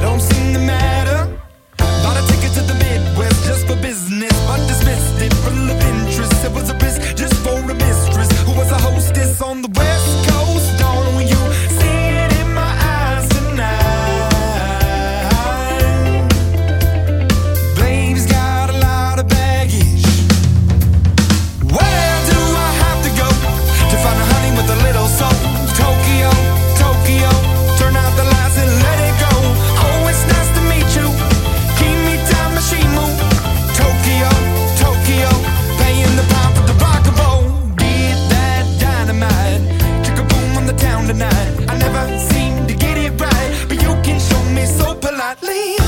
don't never